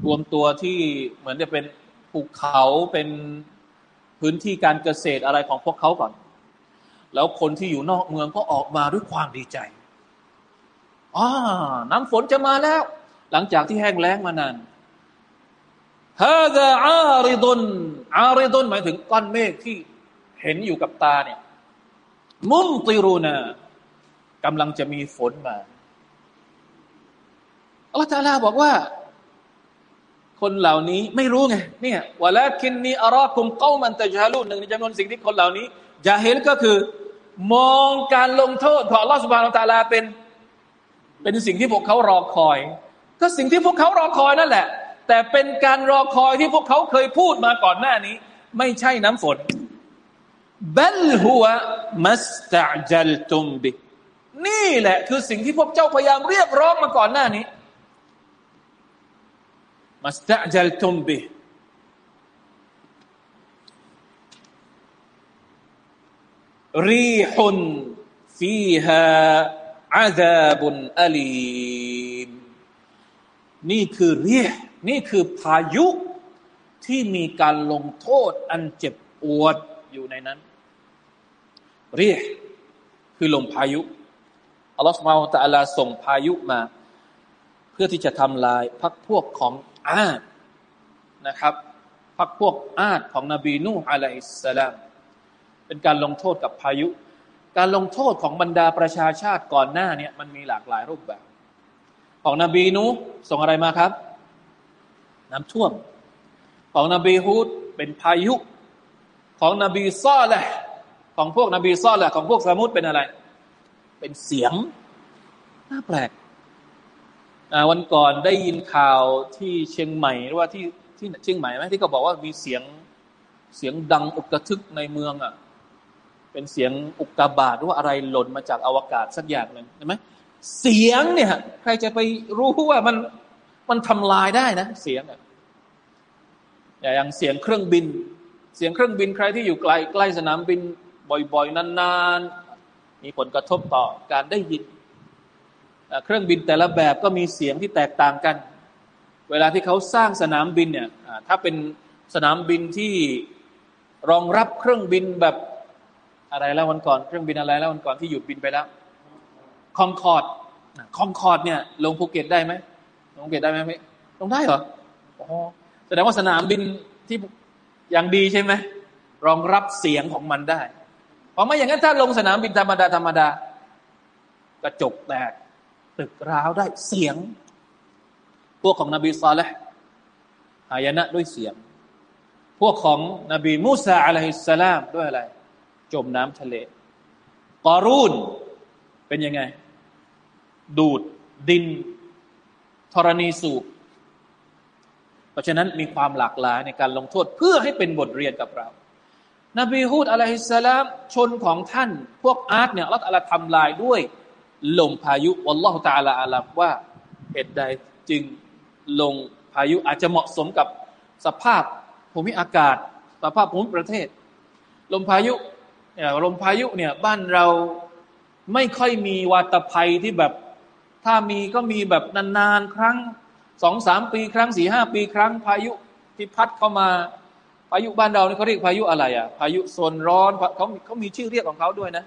รวมตัวที่เหมือนจะเป็นภูเขาเป็นพื้นที่การเกษตรอะไรของพวกเขาก่อน แล้วคนที่อยู่นอกเมืองก็ออกมาด้วยความดีใจอ่าน้ำฝนจะมาแล้ว หลังจากที่แห้งแล้งมานาน ฮาดาอาริดนอาริดนหมายถึงก้อนเมฆที่เห็นอยู่กับตาเนี่ยมุมติรูนากำลังจะมีฝนมาอัลลอฮฺตาลาบอกว่า คนเหล่านี้ไม่รู้ไงเนี่ยวะลาคินนีอาราคุมเก้ามันตะจารุหนึ่งในจำนวนสิ่งที่คนเหล่านี้จะเห็นก็คือ มองการลงโทษของอัลลอฮฺสุบานตาลาเป็น เป็นสิ่งที่พวกเขารอคอย ก็สิ่งที่พวกเขารอคอยนั่นแหละ แต่เป็นการรอคอยที่พวกเขาเคยพูดมาก่อนหน้านี้ ไม่ใช่น้ำฝนบัลฮุวมัสตะจัลตุมบินี่แหละคือสิ่งที่พวกเจ้าพยายามเรียกร้องมาก่อนหน้านี้มัสตะจัลตุมบิรีฮุนฟีฮาอาซาบุนอลีมนี่คือเรีย นี่คือพายุที่มีการลงโทษอันเจ็บปวดอยู่ในนั้น เรียกคือลมพายุอัลลอฮฺสุบฮฺตะอัลาส่งพายุมา เพื่อที่จะทำลายพักพวกของอาดนะครับพักพวกอาดของนบีนูฮ์อะลัยฮิสสลามเป็นการลงโทษกับพายุ การลงโทษของบรรดาประชาชาติก่อนหน้าเนี่ยมันมีหลากหลายรูปแบบ ของนบีนูส่งอะไรมาครับ น้ำท่วม ของนบีฮูดเป็นพายุ ของนบีซอแหละ ของพวกนบีซ่อแหละ ของพวกสมุตเป็นอะไร เป็นเสียง น่าแปลกวันก่อนได้ยินข่าวที่เชียงใหม่หรือว่าที่ที่เชียงใหม่ไหมที่เขาบอกว่ามีเสียงเสียงดังอุกกระทึกในเมืองอะ เป็นเสียงอุกกาบาตหรือว่าอะไรหล่นมาจากอวกาศสักอย่างหนึ่งใช่ไหมเสียงเนี่ย ใครจะไปรู้ว่ามัน มันทำลายได้นะเสียงอะอย่างเสียงเครื่องบิน เสียงเครื่องบินใครที่อยู่ไกลใกล้สนามบิน บ่อยๆ นานๆ มีผลกระทบต่อการได้ยิน เครื่องบินแต่ละแบบก็มีเสียงที่แตกต่างกัน เวลาที่เขาสร้างสนามบินเนี่ยถ้าเป็นสนามบินที่รองรับเครื่องบินแบบอะไรแล้ววันก่อนเครื่องบินอะไรแล้ววันก่อนที่หยุดบินไปแล้วคองคอร์ดคองคอร์ดเนี่ยลงภูเก็ตได้ไหม ลงเก็ตได้ไหมพี่ลงได้เหรอโอ้แสดงว่าสนามบินที่อย่างดีใช่ไหมรองรับเสียงของมันได้พอไม่อย่างนั้นถ้าลงสนามบินธรรมดาธรรมดากระจกแตกตึกร้าวได้เสียง พวกของนบีซาเลห์หายนะด้วยเสียง พวกของนบีมูซาอะลัยฮิสสลามด้วยอะไร จมน้ำทะเลกอรูนเป็นยังไง ดูดดิน ธรณีสูบเพราะฉะนั้นมีความหลากหลายในการลงโทษเพื่อให้เป็นบทเรียนกับเรา นบีฮูดอะลัยฮิสสลามชนของท่าน พวกอาร์ตเนี่ยอัลลอฮฺทำลายด้วยลมพายุอัลลอฮฺตาลาอัลลว่าเหตุใดจึงลงพายุอาจจะเหมาะสมกับสภาพภูมิอากาศ สภาพภูมิประเทศ ลมพายุเนี่ยลมพายุเนี่ยบ้านเราไม่ค่อยมีวาตภัยที่แบบ ถ้ามีก็มีแบบนานๆครั้งสองสามปีครั้งสี่ห้าปีครั้งพายุที่พัดเข้ามาพายุบ้านเราเนี่ยเขาเรียกพายุอะไรอะพายุโซนร้อนเขาเขามีชื่อเรียกของเขาด้วยนะ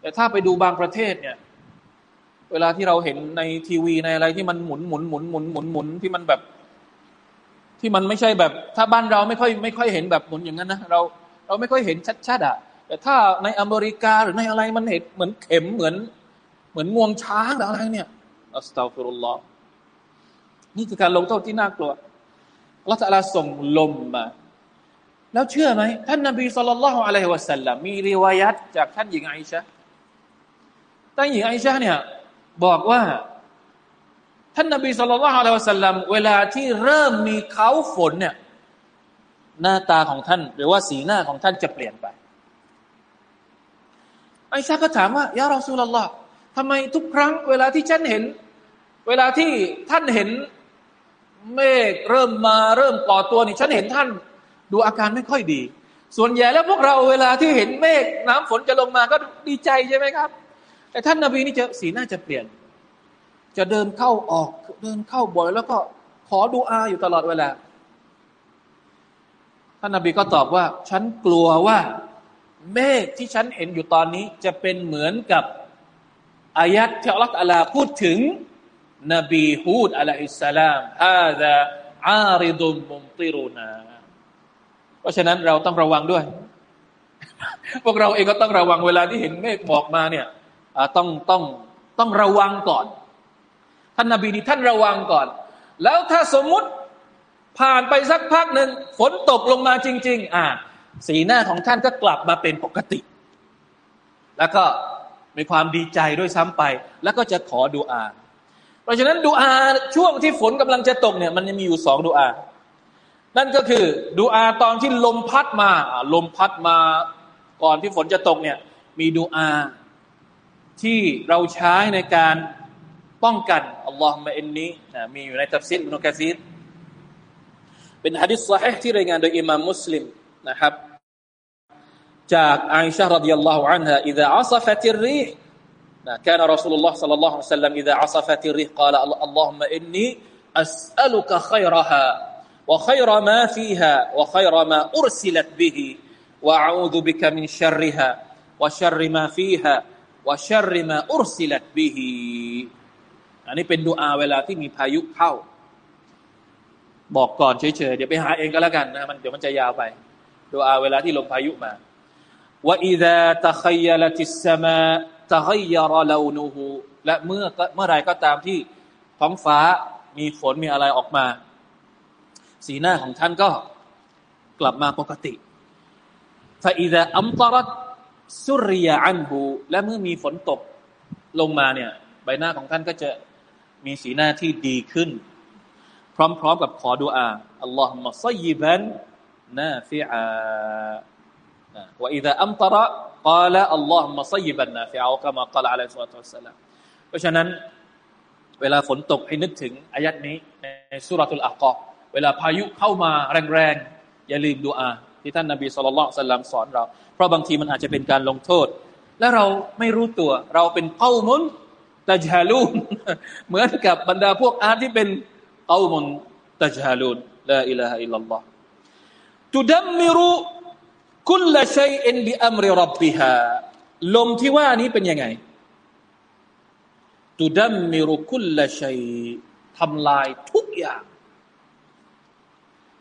แต่ถ้าไปดูบางประเทศเนี่ย เวลาที่เราเห็นในทีวีในอะไรที่มันหมุนหมุนหมุนหมุนหมุนหมุนที่มันแบบ ที่มันไม่ใช่แบบ ถ้าบ้านเราไม่ค่อยไม่ค่อยเห็นแบบหมุนอย่างนั้นนะเราเราไม่ค่อยเห็นชัดๆอะแต่ถ้าในอเมริกาหรือในอะไรมันเห็นเหมือนเข็มเหมือน เหมือนงวงช้างหรืออะไรเนี่ยอัสตัฟิรุลลอฮ์นี่คือการลงโทษที่น่ากลัวละตัลลาส่งลมมา แล้วเชื่อไหมท่านนบีสุลต่านละฮ์อะลัยฮิวะสัลลัมมีรีวายัตจากท่านหญิงไอชะท่านหญิงไอชะเนี่ยบอกว่า ท่านนบีสุลต่านละฮ์อะลัยฮิวะสัลลัมเวลาที่เริ่มมีเขาฝนเนี่ยหน้าตาของท่าน หรือว่าสีหน้าของท่านจะเปลี่ยนไปไอชาก็ถามว่ายารอซูลลอฮ์ ทำไมทุกครั้งเวลาที่ฉันเห็น เวลาที่ท่านเห็นเมฆเริ่มมาเริ่มก่อตัวนี่ฉันเห็นท่านดูอาการไม่ค่อยดี ส่วนใหญ่แล้วพวกเราเวลาที่เห็นเมฆน้ำฝนจะลงมาก็ดีใจใช่ไหมครับ แต่ท่านนาบีนี่จะสีหน้าจะเปลี่ยน จะเดินเข้าออกเดินเข้าบ่อย แล้วก็ขอดูอาอยู่ตลอดเวลาท่านนาบีก็ตอบว่า ฉันกลัวว่า เมฆที่ฉันเห็นอยู่ตอนนี้จะเป็นเหมือนกับ อายัดที่อัลลอฮฺพูดถึงนบีฮูดอะลัยฮิสสลามฮาดะอาริดุมมุมติรุนาเพราะฉะนั้นเราต้องระวังด้วย พวกเราเองก็ต้องระวังเวลาที่เห็นเมฆหมอกมาเนี่ยต้องต้องต้องระวังก่อน ท่านนาบีนี่ท่านระวังก่อน แล้วถ้าสมมุติผ่านไปสักพักหนึ่งฝนตกลงมาจริง ๆ อ่า สีหน้าของท่านก็กลับมาเป็นปกติ แล้วก็ มีความดีใจด้วยซ้ำไป แล้วก็จะขอดูอา เพราะฉะนั้นดูอาช่วงที่ฝนกำลังจะตกเนี่ยมันจะมีอยู่สองดูอา นั่นก็คือดูอาตอนที่ลมพัดมาลมพัดมาก่อนที่ฝนจะตกเนี่ยมีดูอาที่เราใช้ในการป้องกันاللهم إنيมีอยู่ในตัฟซีรอิบนุกะซีรเป็นฮะดีษ صحيح ที่รายงานโดยอิมามมุสลิมนะครับ จากอาอิชะรดิยัลลอฮุอันฮะ إذا عصفت الريح كان رسول الله صلى الله عليه وسلم إذا عصفت الريح قال اللهم إني أسألك خيرها وخير ما فيها وخير ما أرسلت به وأعوذ بك من شرها وشر ما فيها وشر ما أرسلت به อันนี้เป็นดูอาเวลาที่มีพายุเข้า บอกก่อนเฉยๆเดี๋ยวไปหาเองก็แล้วกันนะมันเดี๋ยวมันจะยาวไปดูอาเวลาที่ลมพายุมา ว่าอิดะตะขยลติสมาตะขยรลานูฮูและเมื่อเมื่อไรก็ตามที่ท้องฟ้ามีฝนมีอะไรออกมา สีหน้าของท่านก็กลับมาปกติฟาอิดะอัมตรัตสุริยอันบูและเมื่อมีฝนตกลงมาเนี่ย ใบหน้าของท่านก็จะมีสีหน้าที่ดีขึ้น พร้อม ๆ กับขอดุอาอัลลอฮฺมะซัยบันนาฟิอา ว่าอิดะอัมตระกาละอัลลอฮฺมะซัยบันนาฟิอาคำกล่าวอะลัยฮิสซาตุสลามเพราะฉะนั้น เวลาฝนตกให้นึกถึงอายัดนี้ในสุรทูลอักกอเวลาพายุเข้ามาแรงๆ อย่าลืมดูอาที่ท่านนบีสุลต่านสัลลัมสอนเรา เพราะบางทีมันอาจจะเป็นการลงโทษ และเราไม่รู้ตัว เราเป็นเป้ามุนตัจาลูนเหมือนกับบรรดาพวกอาร์ที่เป็นเป้ามุนตัจาลูนลาอิลาฮะอิลลัลลอฮ์ตุดัมมิรุ คุลละชัยอินบิอัมริรับบิฮาลมที่ว่านี้เป็นยังไงตุดัมมิรุคุลละชัยทำลายทุกอย่าง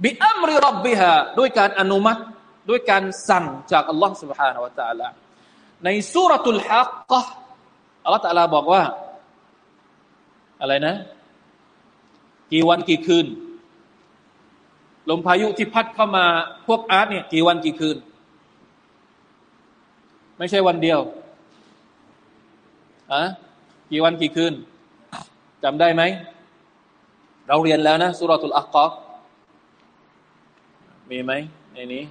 บิอัมริรับบิฮาด้วยการอนุมัติด้วยการสั่งจากอัลลอฮ์ سبحانه และ تعالى ในสุรทูลฮักกะอัลลอฮ์ تعالى บอกว่า อะไรนะ กี่วันกี่คืน ลมพายุที่พัดเข้ามา พวกอาร์ตเนี่ยกี่วันกี่คืน ไม่ใช่วันเดียวอะกี่วันกี่คืนจำได้ไหม เราเรียนแล้วนะสุรทูลอักกอมีไหมในนี้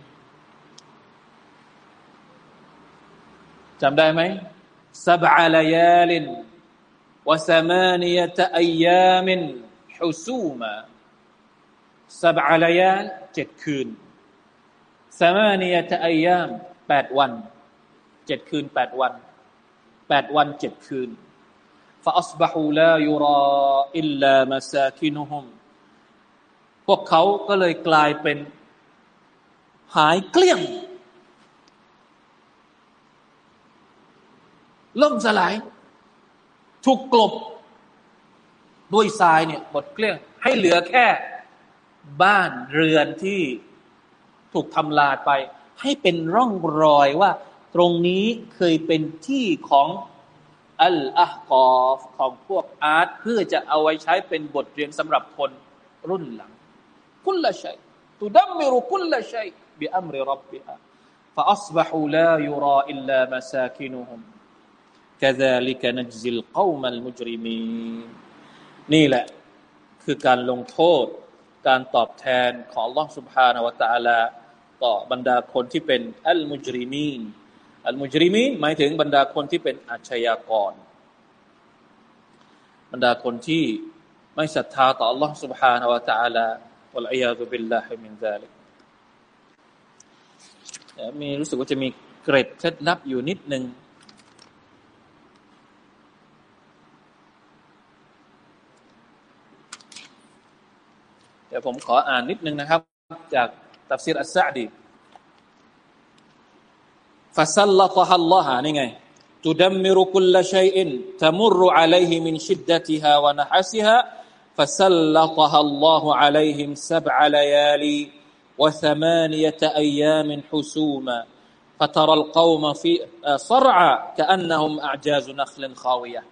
จำได้ไหมสับอาลายาลินวะสมานียตอัยามินฮุซูมาสับอาลายาลเจ็ดคืนสมานียตอัยยามแปดวัน เจ็ดคืนแปดวันแปดวันเจ็ดคืน فأصبحوا لا يرى إلا مساكنهم พวกเขาก็เลยกลายเป็นหายเกลี้ยง ล่มสลาย ถูกกลบ ด้วยทรายเนี่ยหมดเกลี้ยง ให้เหลือแค่บ้านเรือนที่ถูกทำลายไป ให้เป็นร่องรอยว่า ตรงนี้เคยเป็นที่ของอัลอาฮกอฟของพวกอาร์ตเพื่อจะเอาไว้ใช้เป็นบทเรียนสำหรับคนรุ่นหลัง คุลชัยตุดัมมิรุคุลชัยบิอัมริรับบิฮะ فأصبحوا لا يرى إلا مساكنهم كذلك نجزي القوم المجرمين นี่แหละคือการลงโทษ การตอบแทนของ Allah سبحانه และ تعالى ต่อบรรดาคนที่เป็นอัลมุจริมีน อัลมุจริมีนหมายถึงบรรดาคนที่เป็นอาชญากร บรรดาคนที่ไม่ศรัทธาต่อ Allah سبحانه และ تعالى วะลัยยาตุบิลลาฮิมินซาลิกมีรู้สึกว่าจะมีเกร็ดเคล็ดลับอยู่นิดหนึ่งเดี๋ยวผมขออ่านนิดนึงนะครับ จากตัฟซีรอัสซาดี ฟาซัลลัตฮัลลอฮะนี่ไง تدمر كل شيء تمر عليه من شدتها ونحسها فسلطها الله عليهم سبع ليالي وثمانية أيام حسوما فترى القوم في صرعى كأنهم أعجاز نخل خاوية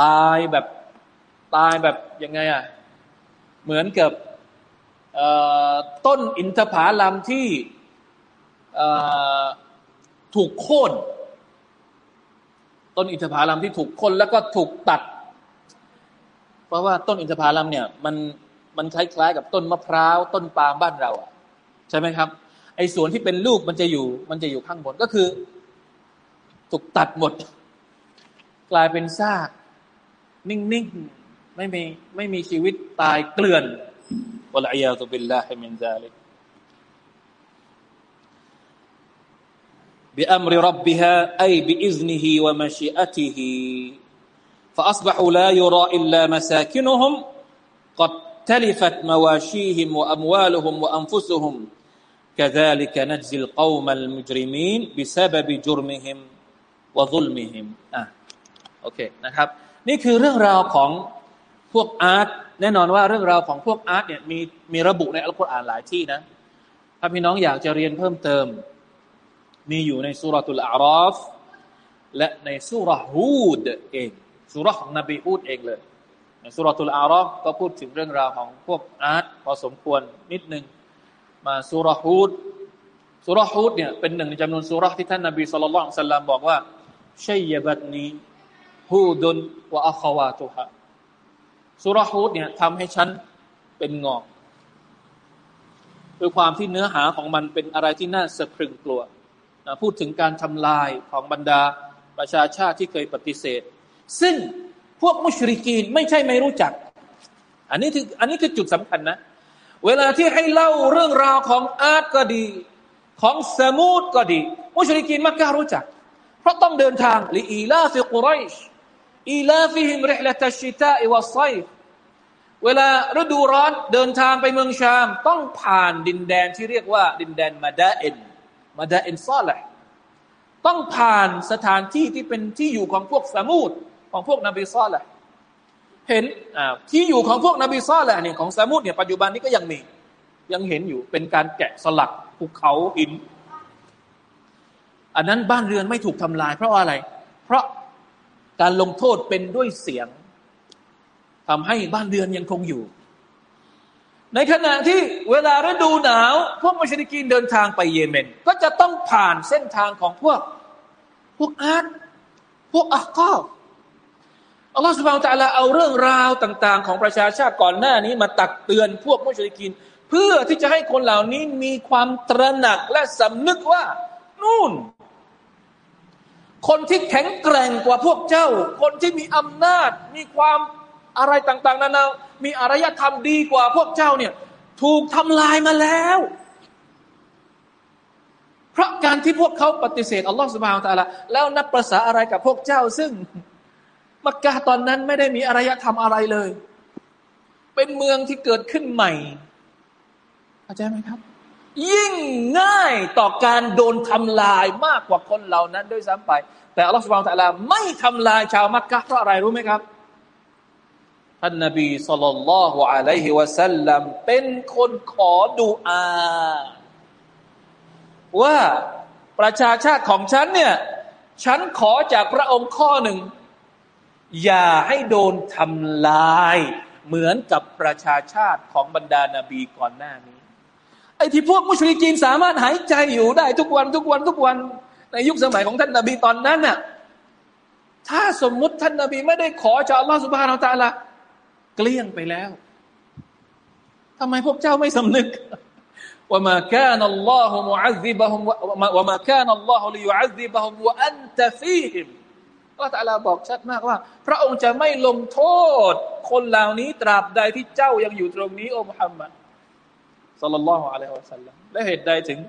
ตายแบบตายแบบยังไงอ่ะเหมือนกับต้นอินทผลัมที่ ถูกโค่นต้นอินทผลัมที่ถูกโค่นแล้วก็ถูกตัด เพราะว่าต้นอินทผลัมเนี่ย มันมันคล้ายๆกับต้นมะพร้าวต้นปาล์มบ้านเราอะใช่ไหมครับ ไอ้ส่วนที่เป็นลูกมันจะอยู่ มันจะอยู่ข้างบนก็คือ ถูกตัดหมด กลายเป็นซากนิ่งๆไม่มีไม่มีชีวิตตายเกลื่อนوالعياذ بالله من ذلك بأمر ربها أي بإذنه ومشيئته فأصبحوا لا يرى إلا مساكنهم قد تلفت مواشيهم وأموالهم وأنفسهم كذلك نجزي القوم المجرمين بسبب جرمهم وظلمهم อ่ะโอเคนะครับ นี่คือเรื่องราวของพวกอาร์ตแน่นอนว่าเรื่องราวของพวกอาร์ตเนี่ยมีมีระบุในอัลกุรอานหลายที่นะ ถ้าพี่น้องอยากจะเรียนเพิ่มเติม มีอยู่ในสุรตุลอาราฟและในสุรฮูดเองสุรของนบีฮูดเองเลยในสุรตุลอารอก็พูดถึงเรื่องราวของพวกอาร์ตพอสมควรนิดหนึ่งมาสุรฮูดสุรฮูดเนี่ยเป็นหนึ่งในจำนวนสุรที่ท่านนบีสุลต่านสัลลัมบอกว่าชัยบัตนีฮูดุนวะอัควาตุฮะสุรฮูดเนี่ยทำให้ฉันเป็นงอกด้วยความที่เนื้อหาของมันเป็นอะไรที่น่าสะพรึงกลัว พูดถึงการทำลายของบรรดาประชาชาติที่เคยปฏิเสธ ซึ่งพวกมุชริกีนไม่ใช่ไม่รู้จัก อันนี้คืออันนี้คือจุดสำคัญนะ เวลาที่ให้เล่าเรื่องราวของอาร์ตก็ดี ของสมูดก็ดี มุชริกีนมักกะรู้จัก เพราะต้องเดินทางลีอีลาฟิกุไรชอีลาฟิฮิมริฮละตัชิตาอิวะไซเวลาฤดูร้อนเดินทางไปเมืองชาม ต้องผ่านดินแดนที่เรียกว่าดินแดนมาดาเอ็น มาดาเอ็นซอลแหละต้องผ่านสถานที่ที่เป็นที่อยู่ของพวกสมูดของพวกนบีซอลแหละเห็นที่อยู่ของพวกนบีซอลแหละเนี่ยของสมุทรเนี่ยปัจจุบันนี้ก็ยังมียังเห็นอยู่เป็นการแกะสลักภูเขาหิน อันนั้นบ้านเรือนไม่ถูกทำลาย เพราะอะไร เพราะการลงโทษเป็นด้วยเสียงทำให้บ้านเรือนยังคงอยู่ ในขณะที่เวลาฤดูหนาว พวกมุชลิกีนเดินทางไปเยเมน ก็จะต้องผ่านเส้นทางของพวก พวกอาร์ตพวกอัคกออัลลอฮฺสุบานตะลาเอาเรื่องราวต่าง ๆ ของประชาชาติก่อนหน้านี้มาตักเตือนพวกมุชลิกินเพื่อที่จะให้คนเหล่านี้มีความตระหนักและสำนึกว่า นู่น คนที่แข็งแกร่งกว่าพวกเจ้า คนที่มีอำนาจมีความ อะไรต่างๆนานามีอารยธรรมดีกว่าพวกเจ้าเนี่ยถูกทำลายมาแล้ว เพราะการที่พวกเขาปฏิเสธอัลลอฮฺสุบฮานตะลาแล้วนับประษาอะไรกับพวกเจ้า ซึ่ง มักกะตอนนั้นไม่ได้มีอารยธรรมอะไรเลย เป็นเมืองที่เกิดขึ้นใหม่เข้าใจไหมครับ ยิ่งง่ายต่อการโดนทำลายมากกว่าคนเหล่านั้นด้วยซ้ำไป แต่อัลลอฮฺสุบานตะลาไม่ทำลายชาวมักกะเพราะอะไรรู้ไหมครับ ท่านนบีสุลต่านละฮ์อะลัยฮิวะสัลลัมเป็นคนขอดูอาว่าประชาชาติของฉันเนี่ย ฉันขอจากพระองค์ข้อหนึ่ง อย่าให้โดนทำลาย เหมือนกับประชาชาติของบรรดานาบีก่อนหน้านี้ ไอ้ที่พวกมุชลิกีนสามารถหายใจอยู่ได้ทุกวันทุกวันทุกวัน ในยุคสมัยของท่านนาบีตอนนั้นน่ะถ้าสมมุติท่านนาบีไม่ได้ขอจากอัลลอฮฺสุบฮานาอัลตะละ เกลี้ยงไปแล้วทำไมพวกเจ้าไม่สำนึกว่ามาแค่นัลลอฮฺมุอัซิบะฮุมว่ามาแค่นัลลอฮฺลิยุอัซบะฮุมวะอันตะฟีฮิมอัลลอฮฺตะลาบอกชัดมากว่า พระองค์จะไม่ลงโทษ คนเหล่านี้ตราบใดที่เจ้ายังอยู่ตรงนี้อ้มุฮัมมัดสัลลัลลอฮุอะลัยฮิวะสัลลัมและเหตุใดถึง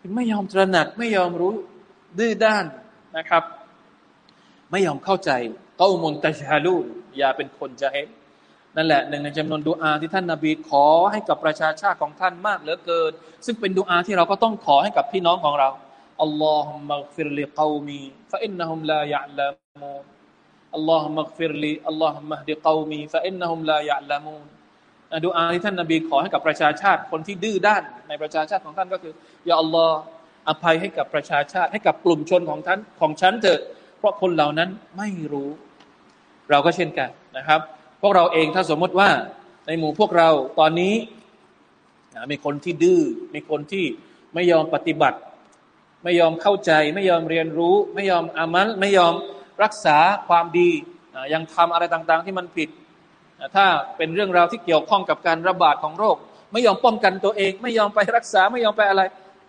ถึงไม่ยอมตระหนักไม่ยอมรู้ดื้อด้านนะครับ ไม่ยอมเข้าใจ ก้ามุนตะชาลูอย่าเป็นคนจะเห็นนั่นแหละหนึ่งในจำนวนดูอาที่ท่านนาบีขอให้กับประชาชาติของท่านมากเหลือเกิน ซึ่งเป็นดูอาที่เราก็ต้องขอให้กับพี่น้องของเราอัลลอฮุมมัฆฟิรลิเกามีฟะอินนะฮุมลายะอฺละมูน อัลลอฮุมมัฆฟิรลีอัลลอฮุมมะฮฺดิเกามีฟะอินนะฮุมลายะอฺละมูนดูอาที่ท่านนาบีขอให้กับประชาชาติคนที่ดื้อด้านในประชาชาติของท่านก็คือยาอัลลอฮ์อภัยให้กับประชาชาติให้กับกลุ่มชนของท่านของฉันเถอะเพราะคนเหล่านั้นไม่รู้ เราก็เช่นกันนะครับ พวกเราเองถ้าสมมติว่าในหมู่พวกเราตอนนี้มีคนที่ดื้อมีคนที่ไม่ยอมปฏิบัติ ไม่ยอมเข้าใจ ไม่ยอมเรียนรู้ ไม่ยอมอามัลไม่ยอมรักษาความดียังทำอะไรต่างๆที่มันผิดถ้าเป็นเรื่องราวที่เกี่ยวข้องกับการระบาดของโรค ไม่ยอมป้องกันตัวเอง ไม่ยอมไปรักษาไม่ยอมไปอะไร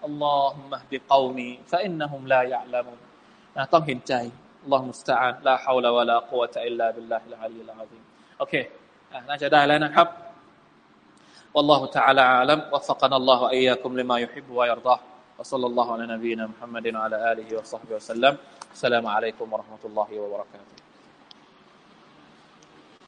อัลลอฮุมะบิกอมีฟะอินนะฮุมลายะลามุต้องเห็นใจ อัลลอฮฺมุสตาอัลลาฮาวลาวะลากุวะตะอิลลาบิลลาฮิลอาลีลอาซีมโอเคน่าจะได้แล้วนะครับ والله تعالى أعلم وفقنا الله وإياكم لما يحب ويرضاه وصلى الله على نبينا محمد وعلى آله وصحبه وسلم السلام عليكم ورحمة الله وبركاته